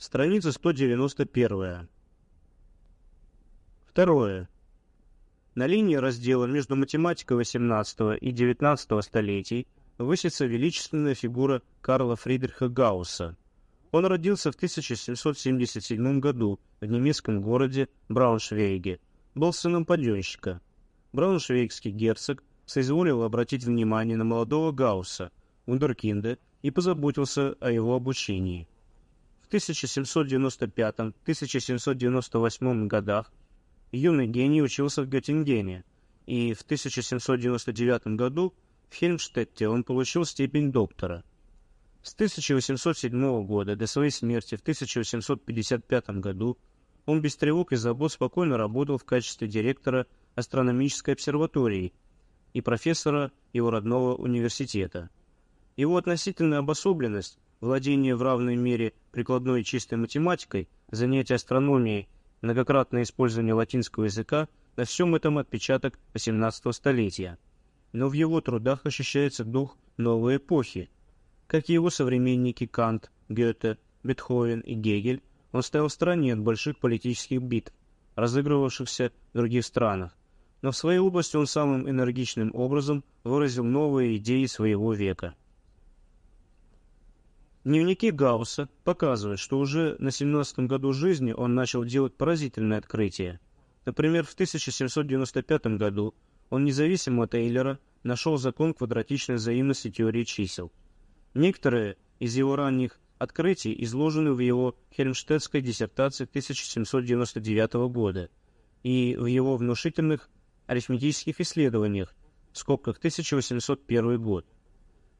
Страница 191. Второе. На линии раздела между математикой XVIII и XIX столетий высится величественная фигура Карла Фридриха Гаусса. Он родился в 1777 году в немецком городе Брауншвейге, был сыном паденщика. Брауншвейгский герцог соизволил обратить внимание на молодого Гаусса, Ундеркинда, и позаботился о его обучении. В 1795-1798 годах юный гений учился в Göttingen, и в 1799 году в Хельмштетте он получил степень доктора. С 1807 года до своей смерти в 1855 году он без тревог и забот спокойно работал в качестве директора астрономической обсерватории и профессора его родного университета. Его относительная обособленность, владение в равной мере прикладной и чистой математикой, занятие астрономией, многократное использование латинского языка – на всем этом отпечаток XVIII столетия. Но в его трудах ощущается дух новой эпохи. Как и его современники Кант, Гёте, Бетховен и Гегель, он стоял в стороне от больших политических битв, разыгрывавшихся в других странах, но в своей области он самым энергичным образом выразил новые идеи своего века. Дневники Гаусса показывают, что уже на 17 году жизни он начал делать поразительные открытия. Например, в 1795 году он независимо от Эйлера нашел закон квадратичной взаимности теории чисел. Некоторые из его ранних открытий изложены в его хельмштедтской диссертации 1799 года и в его внушительных арифметических исследованиях, в скобках 1801 год.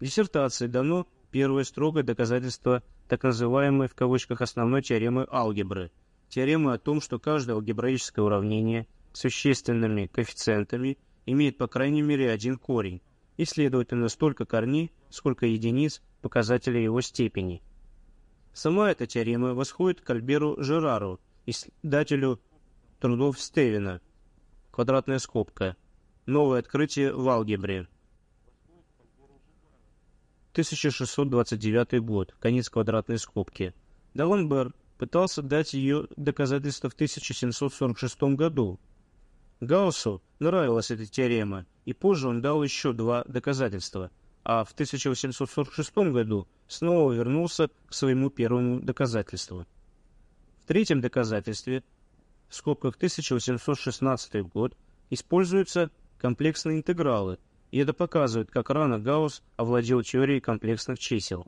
В диссертации дано первое строгое доказательство так называемой в кавычках основной теоремы алгебры, теоремы о том, что каждое алгебраическое уравнение с существенными коэффициентами имеет по крайней мере один корень, и, следовательно, столько корней, сколько единиц показателей его степени. Сама эта теорема восходит к Альберу Жерару, издателю трудов Стевена, квадратная скобка, новое открытие в алгебре. 1629 год, конец квадратной скобки. Даленбер пытался дать ее доказательство в 1746 году. Гауссу нравилась эта теорема, и позже он дал еще два доказательства, а в 1846 году снова вернулся к своему первому доказательству. В третьем доказательстве, в скобках 1816 год, используются комплексные интегралы, и это показывает, как рано Гаусс овладел теорией комплексных чисел.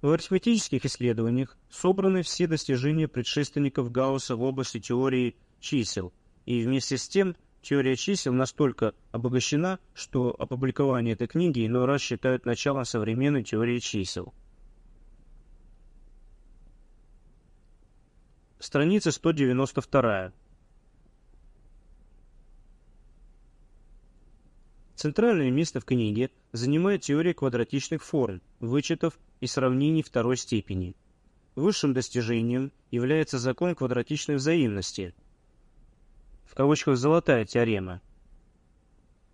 В арифметических исследованиях собраны все достижения предшественников Гаусса в области теории чисел, и вместе с тем теория чисел настолько обогащена, что опубликование этой книги иной раз считают началом современной теории чисел. Страница 192. Центральное место в книге занимает теория квадратичных форм, вычетов и сравнений второй степени. Высшим достижением является закон квадратичной взаимности, в кавычках «золотая теорема»,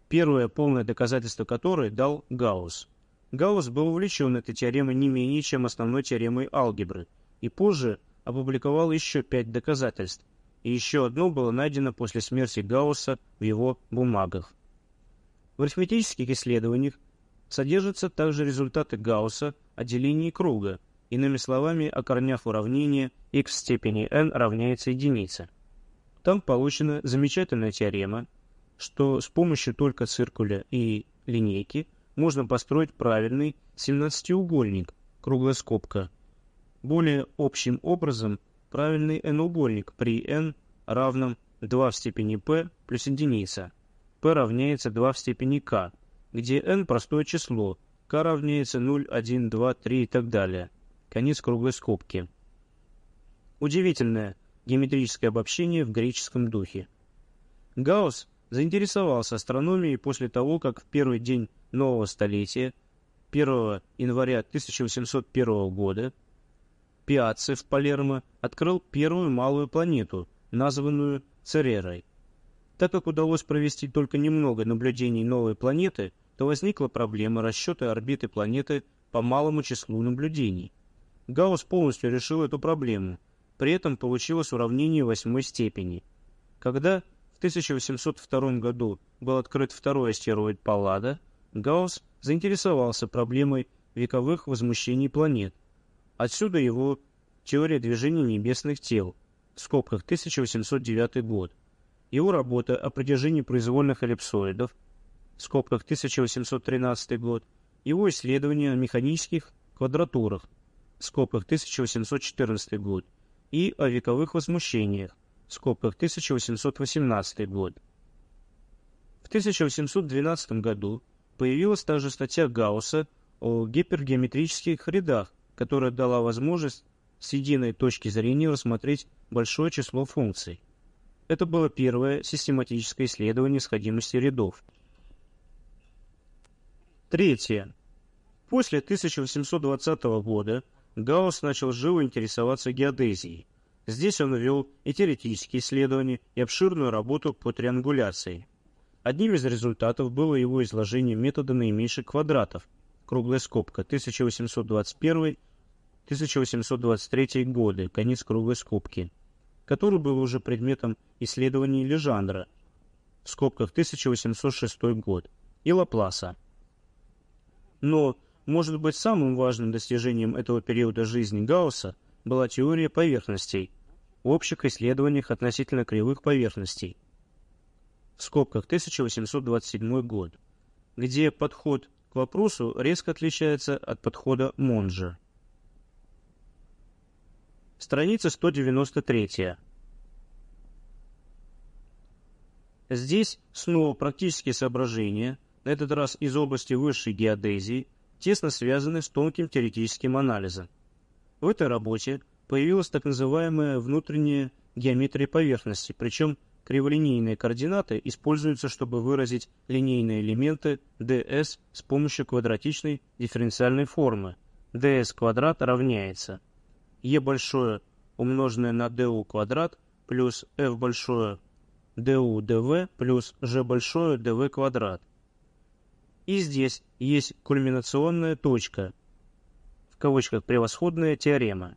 первое полное доказательство которой дал Гаусс. Гаусс был увлечен этой теоремой не менее, чем основной теоремой алгебры, и позже опубликовал еще пять доказательств, и еще одно было найдено после смерти Гаусса в его бумагах. В арифметических исследованиях содержатся также результаты Гаусса о делении круга, иными словами, о корнях уравнения x в степени n равняется единице. Там получена замечательная теорема, что с помощью только циркуля и линейки можно построить правильный 17-угольник, круглая. Более общим образом, правильный n-угольник при n равном 2 в степени p плюс единица. P равняется 2 в степени k, где n простое число, k равняется 0, 1, 2, 3 и так далее. Конец круглой скобки. Удивительное геометрическое обобщение в греческом духе. Гаусс заинтересовался астрономией после того, как в первый день нового столетия, 1 января 1801 года, Пиацци в Палермо открыл первую малую планету, названную Церерой. Так как удалось провести только немного наблюдений новой планеты, то возникла проблема расчета орбиты планеты по малому числу наблюдений. Гаусс полностью решил эту проблему, при этом получилось уравнение восьмой степени. Когда в 1802 году был открыт второй астероид Паллада, Гаусс заинтересовался проблемой вековых возмущений планет. Отсюда его теория движения небесных тел, в скобках 1809 год. Его работа о притяжении произвольных эллипсоидов, в скобках 1813 год, его исследования о механических квадратурах, в скобках 1814 год, и о вековых возмущениях, в скобках 1818 год. В 1812 году появилась также статья Гаусса о гипергеометрических рядах, которая дала возможность с единой точки зрения рассмотреть большое число функций. Это было первое систематическое исследование сходимости рядов. Третье. После 1820 года Гаусс начал живо интересоваться геодезией. Здесь он вел и теоретические исследования, и обширную работу по триангуляции. Одним из результатов было его изложение метода наименьших квадратов, круглая скобка, 1821-1823 годы, конец круглой скобки, который был уже предметом исследований Лежандра, в скобках 1806 год, и Лапласа. Но, может быть, самым важным достижением этого периода жизни Гаусса была теория поверхностей, общих исследованиях относительно кривых поверхностей, в скобках 1827 год, где подход к вопросу резко отличается от подхода Монжа. Страница 193. Здесь снова практические соображения, на этот раз из области высшей геодезии, тесно связаны с тонким теоретическим анализом. В этой работе появилась так называемая внутренняя геометрия поверхности, причем Криволинейные координаты используются, чтобы выразить линейные элементы ds с помощью квадратичной дифференциальной формы. ds квадрат равняется e большое умноженное на du квадрат плюс f большое du dv плюс g большое dv квадрат. И здесь есть кульминационная точка, в кавычках превосходная теорема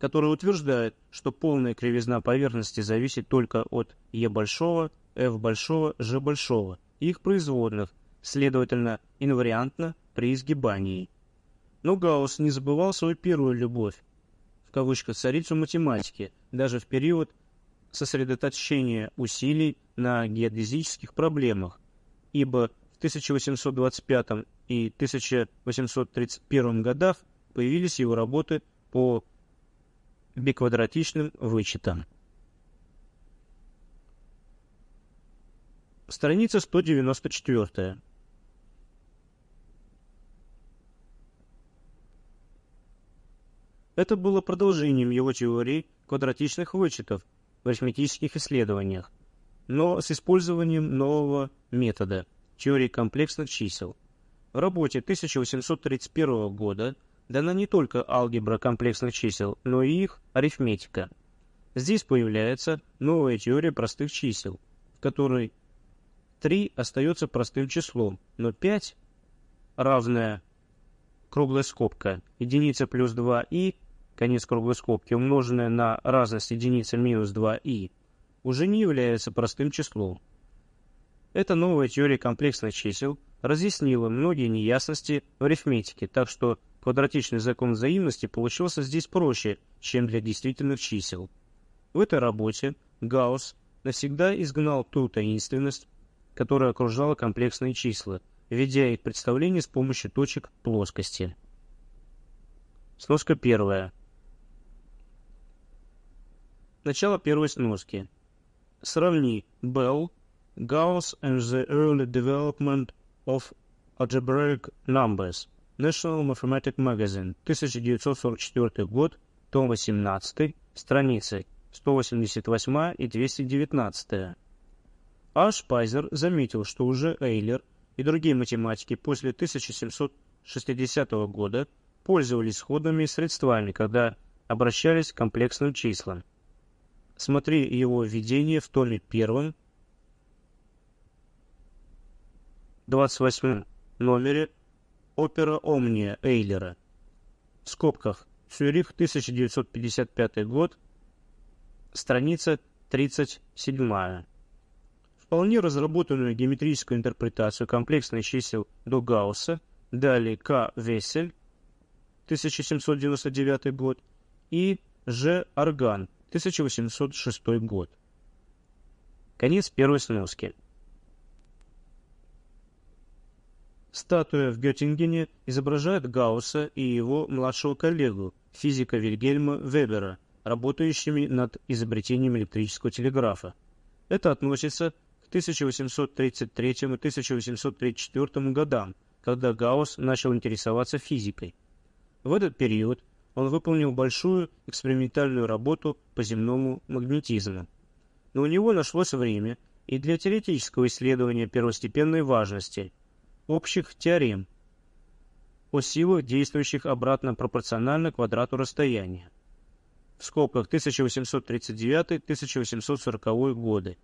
который утверждает, что полная кривизна поверхности зависит только от Е большого, F большого, G большого их производных, следовательно, инвариантно при изгибании. Но Гаусс не забывал свою первую любовь, в кавычках царицу математики, даже в период сосредоточения усилий на геодезических проблемах, ибо в 1825 и 1831 годах появились его работы по биквадратичным вычетом. Страница 194. Это было продолжением его теории квадратичных вычетов в арифметических исследованиях, но с использованием нового метода – теории комплексных чисел. В работе 1831 года дана не только алгебра комплексных чисел, но и их арифметика. Здесь появляется новая теория простых чисел, в которой 3 остается простым числом, но 5 равная круглая скобка единица плюс 2i, конец круглой скобки, умноженная на разность единица минус 2i, уже не является простым числом. Эта новая теория комплексных чисел разъяснила многие неясности в арифметике, так что Квадратичный закон взаимности получился здесь проще, чем для действительных чисел. В этой работе Гаусс навсегда изгнал ту таинственность, которая окружала комплексные числа, введя их представление с помощью точек плоскости. Сноска первая. Начало первой сноски. Сравни Bell, Gauss and the Early Development of Algebraic Numbers – National Mathematic Magazine, 1944 год, том 18, страницы 188 и 219. А Шпайзер заметил, что уже Эйлер и другие математики после 1760 года пользовались сходными средствами, когда обращались к комплексным числам. Смотри его введение в томе первом, 28 номере опера Омния Эйлера. В скобках Цюрих, 1955 год, страница 37. Вполне разработанную геометрическую интерпретацию комплексных чисел до Гаусса дали К. Вессель, 1799 год, и Ж. Орган, 1806 год. Конец первой сноски. Статуя в Геттингене изображает Гаусса и его младшего коллегу, физика Вильгельма Вебера, работающими над изобретением электрического телеграфа. Это относится к 1833 и 1834 годам, когда Гаусс начал интересоваться физикой. В этот период он выполнил большую экспериментальную работу по земному магнетизму. Но у него нашлось время и для теоретического исследования первостепенной важности – общих теорем о силах, действующих обратно пропорционально квадрату расстояния. В скобках 1839-1840 годы.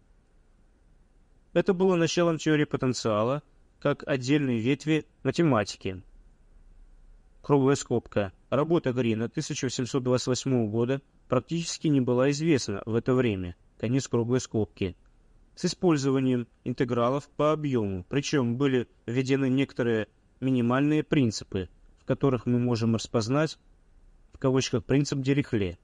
Это было началом теории потенциала как отдельной ветви математики. Круглая скобка. Работа Грина 1828 года практически не была известна в это время. Конец круглой скобки с использованием интегралов по объему, причем были введены некоторые минимальные принципы, в которых мы можем распознать в кавычках принцип Дирихле.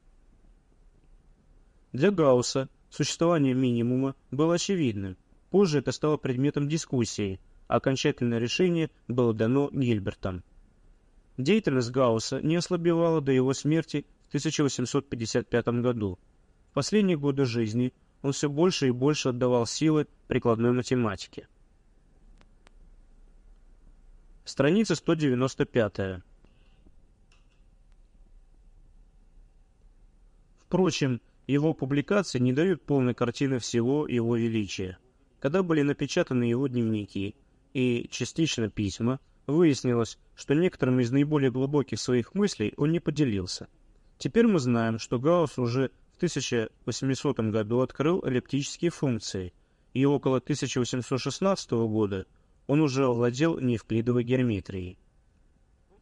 Для Гаусса существование минимума было очевидным. Позже это стало предметом дискуссии, а окончательное решение было дано Гильбертом. Деятельность Гаусса не ослабевала до его смерти в 1855 году. В последние годы жизни он все больше и больше отдавал силы прикладной математике. Страница 195. Впрочем, его публикации не дают полной картины всего его величия. Когда были напечатаны его дневники и частично письма, выяснилось, что некоторыми из наиболее глубоких своих мыслей он не поделился. Теперь мы знаем, что Гаусс уже в 1800 году открыл эллиптические функции, и около 1816 года – он уже овладел неевклидовой геометрией.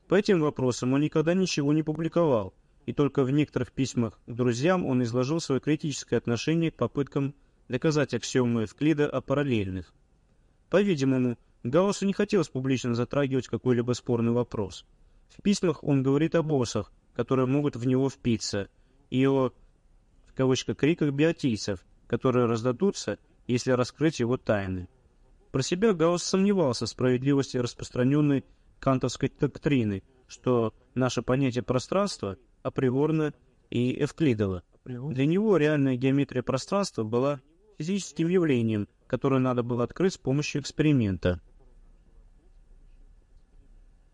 По этим вопросам он никогда ничего не публиковал, и только в некоторых письмах к друзьям он изложил свое критическое отношение к попыткам доказать аксиомы Евклида о параллельных. По-видимому, Гауссу не хотелось публично затрагивать какой-либо спорный вопрос. В письмах он говорит об осах, которые могут в него впиться, и о, в кавычках, криках биотийцев, которые раздадутся, если раскрыть его тайны. Про себя Гаусс сомневался в справедливости распространенной кантовской доктрины, что наше понятие пространства априорно и эвклидово. Для него реальная геометрия пространства была физическим явлением, которое надо было открыть с помощью эксперимента.